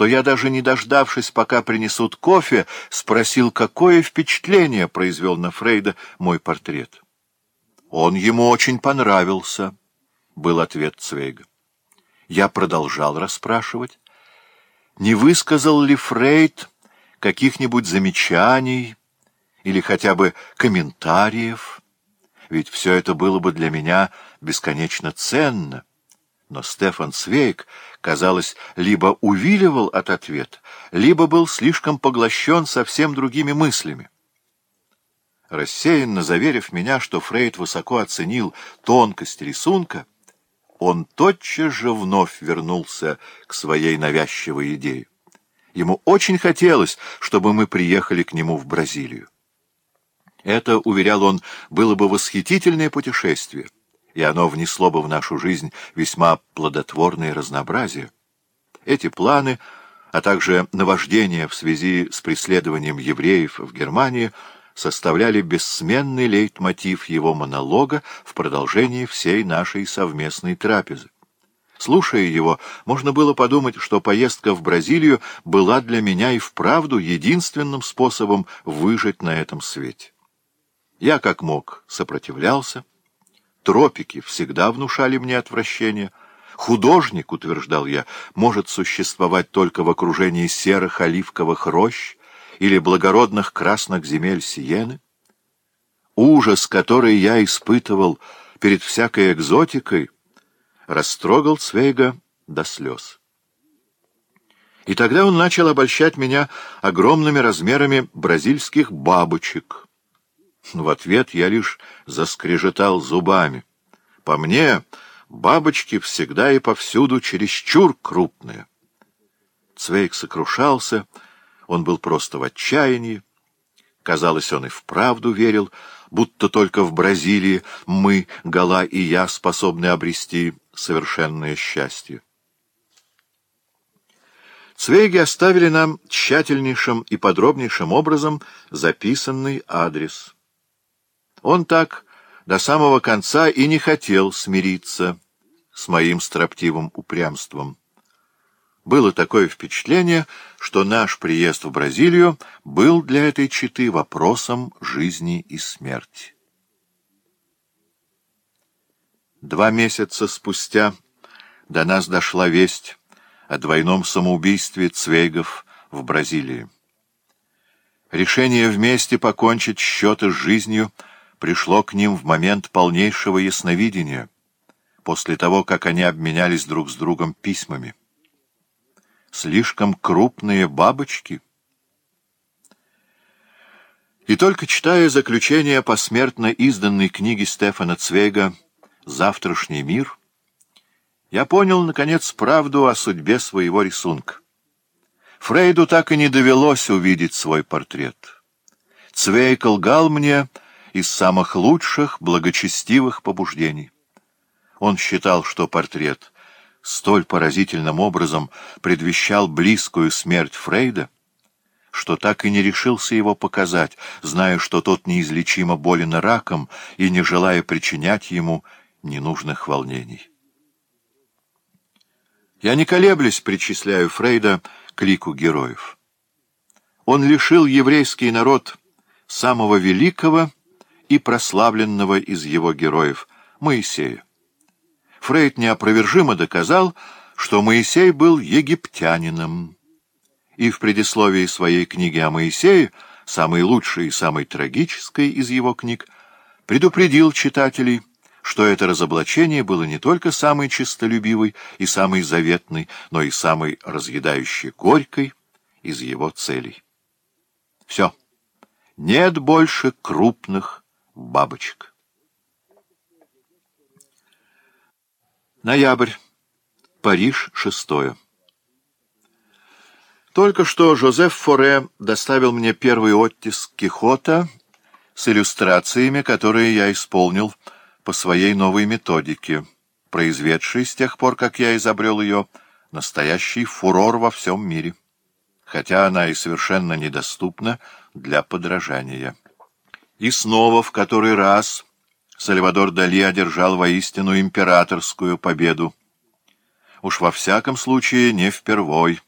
что я, даже не дождавшись, пока принесут кофе, спросил, какое впечатление произвел на Фрейда мой портрет. «Он ему очень понравился», — был ответ Цвейга. Я продолжал расспрашивать, не высказал ли Фрейд каких-нибудь замечаний или хотя бы комментариев, ведь все это было бы для меня бесконечно ценно но Стефан Свейк, казалось, либо увиливал от ответа, либо был слишком поглощен совсем другими мыслями. Рассеянно заверив меня, что Фрейд высоко оценил тонкость рисунка, он тотчас же вновь вернулся к своей навязчивой идее. Ему очень хотелось, чтобы мы приехали к нему в Бразилию. Это, уверял он, было бы восхитительное путешествие — и оно внесло бы в нашу жизнь весьма плодотворное разнообразие. Эти планы, а также наваждения в связи с преследованием евреев в Германии, составляли бессменный лейтмотив его монолога в продолжении всей нашей совместной трапезы. Слушая его, можно было подумать, что поездка в Бразилию была для меня и вправду единственным способом выжить на этом свете. Я как мог сопротивлялся, Тропики всегда внушали мне отвращение. Художник, утверждал я, может существовать только в окружении серых оливковых рощ или благородных красных земель Сиены. Ужас, который я испытывал перед всякой экзотикой, растрогал Цвейга до слез. И тогда он начал обольщать меня огромными размерами бразильских бабочек — в ответ я лишь заскрежетал зубами. По мне, бабочки всегда и повсюду чересчур крупные. Цвейк сокрушался, он был просто в отчаянии. Казалось, он и вправду верил, будто только в Бразилии мы, Гала и я, способны обрести совершенное счастье. Цвейги оставили нам тщательнейшим и подробнейшим образом записанный адрес — он так до самого конца и не хотел смириться с моим строптивым упрямством. Было такое впечатление, что наш приезд в Бразилию был для этой читы вопросом жизни и смерти. Два месяца спустя до нас дошла весть о двойном самоубийстве Цвейгов в Бразилии. Решение вместе покончить счеты с жизнью — пришло к ним в момент полнейшего ясновидения, после того, как они обменялись друг с другом письмами. Слишком крупные бабочки. И только читая заключение посмертно изданной книги Стефана Цвейга «Завтрашний мир», я понял, наконец, правду о судьбе своего рисунка. Фрейду так и не довелось увидеть свой портрет. Цвейк лгал мне из самых лучших благочестивых побуждений. Он считал, что портрет столь поразительным образом предвещал близкую смерть Фрейда, что так и не решился его показать, зная, что тот неизлечимо болен раком и не желая причинять ему ненужных волнений. Я не колеблюсь причисляю Фрейда к лику героев. Он лишил еврейский народ самого великого и прославленного из его героев Моисея. Фрейд неопровержимо доказал, что Моисей был египтянином. И в предисловии своей книги о Моисее, самой лучшей и самой трагической из его книг, предупредил читателей, что это разоблачение было не только самой честолюбивой и самой заветной, но и самой разъедающей горькой из его целей. Все. Нет больше крупных бабочек. Ноябрь. Париж, шестое. Только что Жозеф Форе доставил мне первый оттиск Кихота с иллюстрациями, которые я исполнил по своей новой методике, произведшей с тех пор, как я изобрел ее, настоящий фурор во всем мире, хотя она и совершенно недоступна для подражания. И снова в который раз Сальвадор Дали одержал воистину императорскую победу. Уж во всяком случае не впервой.